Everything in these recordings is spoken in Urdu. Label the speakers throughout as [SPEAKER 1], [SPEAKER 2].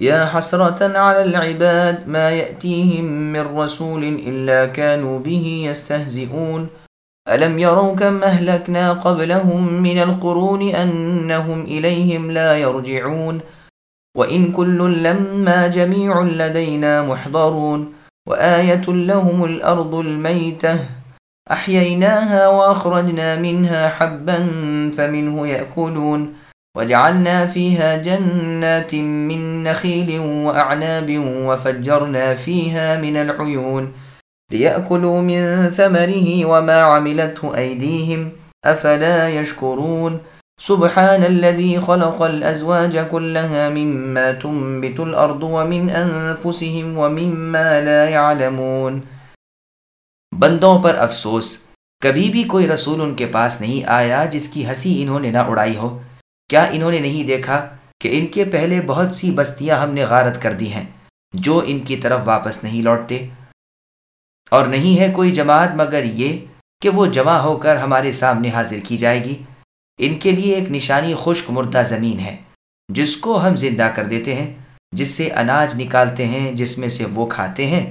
[SPEAKER 1] يا حسرة على العباد ما يأتيهم من رسول إلا كانوا به يستهزئون. ألم يروا كم أهلكنا قبلهم من القرون أنهم إليهم لا يرجعون؟ وإن كل لما جميع لدينا محضرون. وآية لهم الأرض الميتة أحييناها وأخرجنا منها حبا فمنه يأكلون. وجعلنا فيها جنات من نخيل وأعناب وفجرنا فيها من العيون ليأكلوا من ثمره وما عملته أيديهم أفلا يشكرون سبحان الذي خلق الأزواج كلها مما تنبت الأرض ومن أنفسهم ومما لا يعلمون
[SPEAKER 2] بندوں پر افسوس کبھی بھی کوئی رسول ان کے پاس نہیں آیا جس کی ہنسی انہوں نے نہ اڑائی ہو۔ کیا انہوں نے نہیں دیکھا کہ ان کے پہلے بہت سی بستیاں ہم نے غارت کر دی ہیں، جو ان کی طرف واپس نہیں لوٹتے؟ اور نہیں ہے کوئی جماعت مگر یہ کہ وہ جمع ہو کر ہمارے سامنے حاضر کی جائے گی۔ ان کے لیے ایک نشانی خشک مردہ زمین ہے، جس کو ہم زندہ کر دیتے ہیں، جس سے اناج نکالتے ہیں، جس میں سے وہ کھاتے ہیں۔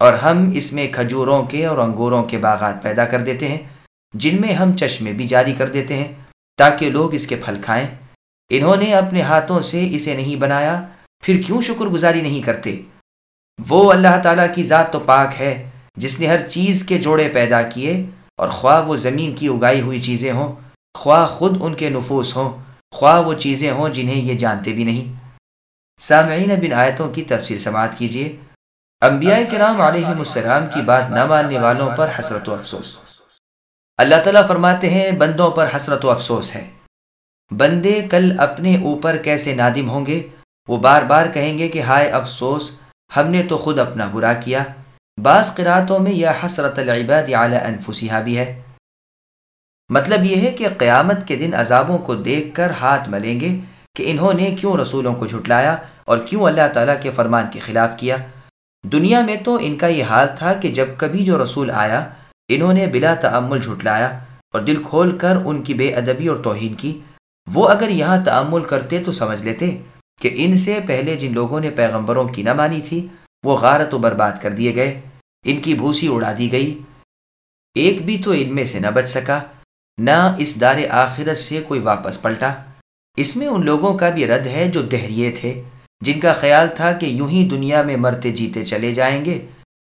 [SPEAKER 2] اور ہم اس میں کھجوروں کے اور انگوروں کے باغات پیدا کر دیتے ہیں، جن میں ہم چشمے بھی جاری کر دیتے ہیں تاکہ لوگ اس کے پھل کھائیں۔ انہوں نے اپنے ہاتھوں سے اسے نہیں بنایا، پھر کیوں شکر گزاری نہیں کرتے؟ وہ اللہ تعالیٰ کی ذات تو پاک ہے، جس نے ہر چیز کے جوڑے پیدا کیے، اور خواہ وہ زمین کی اگائی ہوئی چیزیں ہوں، خواہ خود ان کے نفوس ہوں، خواہ وہ چیزیں ہوں جنہیں یہ جانتے بھی نہیں۔ سامعین بن آیتوں کی تفصیل سماعت کیجیے انبیاء کرام علیہ السلام کی بات نہ ماننے والوں پر حسرت و افسوس۔ اللہ تعالیٰ فرماتے ہیں، بندوں پر حسرت و افسوس ہے۔ بندے کل اپنے اوپر کیسے نادم ہوں گے؟ وہ بار بار کہیں گے کہ ہائے افسوس، ہم نے تو خود اپنا برا کیا۔ بعض قراتوں میں یہ حسرت العباد علی انفسیہ بھی ہے۔ مطلب یہ ہے کہ قیامت کے دن عذابوں کو دیکھ کر ہاتھ ملیں گے کہ انہوں نے کیوں رسولوں کو جھٹلایا اور کیوں اللہ تعالیٰ کے فرمان کے خلاف کیا۔ دنیا میں تو ان کا یہ حال تھا کہ جب کبھی جو رسول آیا، انہوں نے بلا تعمل جھٹلایا اور دل کھول کر ان کی بے ادبی اور توہین کی۔ وہ اگر یہاں تعمل کرتے تو سمجھ لیتے کہ ان سے پہلے جن لوگوں نے پیغمبروں کی نہ مانی تھی، وہ غارت و برباد کر دیے گئے، ان کی بھوسی اڑا دی گئی۔ ایک بھی تو ان میں سے نہ بچ سکا، نہ اس دار آخرت سے کوئی واپس پلٹا۔ اس میں ان لوگوں کا بھی رد ہے جو دہریے تھے، جن کا خیال تھا کہ یوں ہی دنیا میں مرتے جیتے چلے جائیں گے،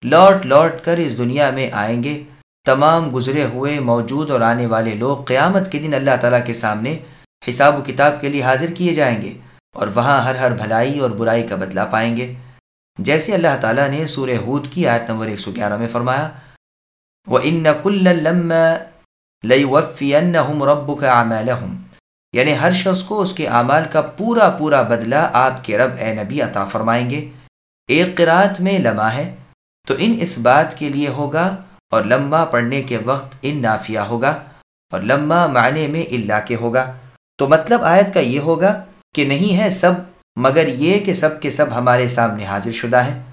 [SPEAKER 2] لوٹ لوٹ کر اس دنیا میں آئیں گے۔ تمام گزرے ہوئے، موجود اور آنے والے لوگ قیامت کے دن اللہ تعالیٰ کے سامنے حساب و کتاب کے لیے حاضر کیے جائیں گے اور وہاں ہر ہر بھلائی اور برائی کا بدلہ پائیں گے۔ جیسے اللہ تعالیٰ نے سورہ ہود کی آیت نمبر ایک سو گیارہ میں فرمایا وہ ان نقل لئی وفی رب کا یعنی ہر شخص کو اس کے اعمال کا پورا پورا بدلہ آپ کے رب، اے نبی، عطا فرمائیں گے۔ ایک قرات میں لمحہ ہے، تو ان اس بات کے لیے ہوگا اور لمبا پڑھنے کے وقت ان نافیہ ہوگا اور لمبا معنی میں اللہ کے ہوگا۔ تو مطلب آیت کا یہ ہوگا کہ نہیں ہے سب، مگر یہ کہ سب کے سب ہمارے سامنے حاضر شدہ ہیں۔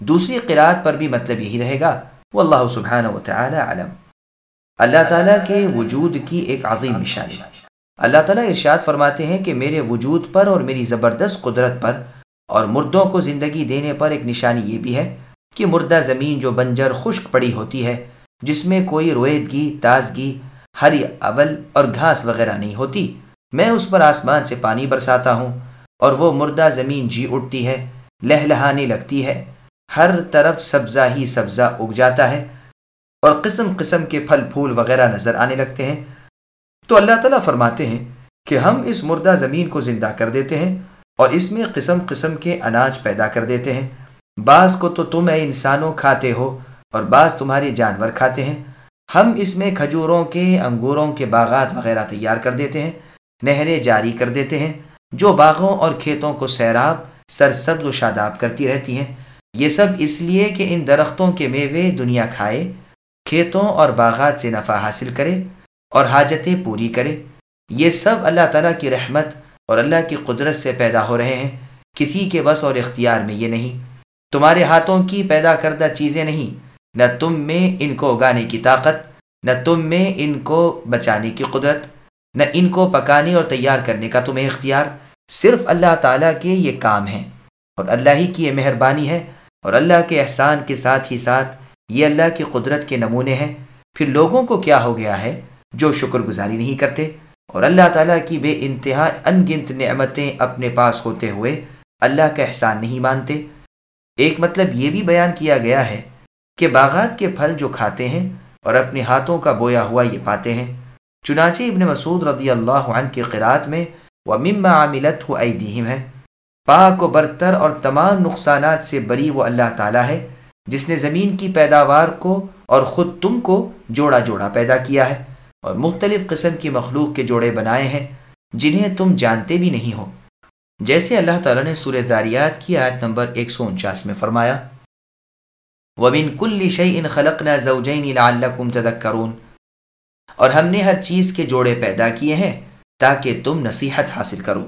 [SPEAKER 2] دوسری قرآت پر بھی مطلب یہی رہے گا۔ وہ اللہ سبحانہ و تعالی علم اللہ تعالیٰ کے وجود کی ایک عظیم نشانی۔ اللہ تعالیٰ ارشاد فرماتے ہیں کہ میرے وجود پر اور میری زبردست قدرت پر اور مردوں کو زندگی دینے پر ایک نشانی یہ بھی ہے کہ مردہ زمین جو بنجر خشک پڑی ہوتی ہے، جس میں کوئی رویدگی، تازگی، ہری، اول اور گھاس وغیرہ نہیں ہوتی میں اس پر آسمان سے پانی برساتا ہوں اور وہ مردہ زمین جی اٹھتی ہے، لہلہانے لگتی ہے۔ ہر طرف سبزہ ہی سبزہ اگ جاتا ہے اور قسم قسم کے پھل، پھول وغیرہ نظر آنے لگتے ہیں۔ تو اللہ تعالیٰ فرماتے ہیں کہ ہم اس مردہ زمین کو زندہ کر دیتے ہیں اور اس میں قسم قسم کے اناج پیدا کر دیتے ہیں۔ بعض کو تو تم اے انسانوں کھاتے ہو اور بعض تمہارے جانور کھاتے ہیں۔ ہم اس میں کھجوروں کے، انگوروں کے باغات وغیرہ تیار کر دیتے ہیں۔ نہریں جاری کر دیتے ہیں، جو باغوں اور کھیتوں کو سیراب، سرسبز و شاداب کرتی رہتی ہیں۔ یہ سب اس لیے کہ ان درختوں کے میوے دنیا کھائے، کھیتوں اور باغات سے نفع حاصل کرے اور حاجتیں پوری کرے۔ یہ سب اللہ تعالیٰ کی رحمت اور اللہ کی قدرت سے پیدا ہو رہے ہیں۔ کسی کے بس اور اختیار میں یہ نہیں۔ تمہارے ہاتھوں کی پیدا کردہ چیزیں نہیں۔ نہ تم میں ان کو اگانے کی طاقت، نہ تم میں ان کو بچانے کی قدرت۔ نہ ان کو پکانے اور تیار کرنے کا تمہیں اختیار، صرف اللہ تعالیٰ کے یہ کام ہیں۔ اور اللہ ہی کی یہ مہربانی ہے، اور اللہ کے احسان کے ساتھ ہی ساتھ یہ اللہ کی قدرت کے نمونے ہیں۔ پھر لوگوں کو کیا ہو گیا ہے جو شکر گزاری نہیں کرتے؟ اور اللہ تعالیٰ کی بے انتہا ان گنت نعمتیں اپنے پاس ہوتے ہوئے اللہ کا احسان نہیں مانتے۔ ایک مطلب یہ بھی بیان کیا گیا ہے کہ باغات کے پھل جو کھاتے ہیں اور اپنے ہاتھوں کا بویا ہوا یہ پاتے ہیں۔ چنانچہ ابن مسعود رضی اللہ عنہ کی قرآت میں وہ مما عاملت ہو ہے۔ پاک و برتر اور تمام نقصانات سے بری وہ اللہ تعالیٰ ہے، جس نے زمین کی پیداوار کو اور خود تم کو جوڑا جوڑا پیدا کیا ہے اور مختلف قسم کی مخلوق کے جوڑے بنائے ہیں، جنہیں تم جانتے بھی نہیں ہو۔ جیسے اللہ تعالیٰ نے سورہ داریات کی آیت نمبر ایک سو انچاس میں فرمایا، وَمِن كُلِّ شَيْءٍ خَلَقْنَا زَوْجَيْنِ لَعَلَّكُمْ تَذَكَّرُونَ اور ہم نے ہر چیز کے جوڑے پیدا کیے ہیں تاکہ تم نصیحت حاصل کرو۔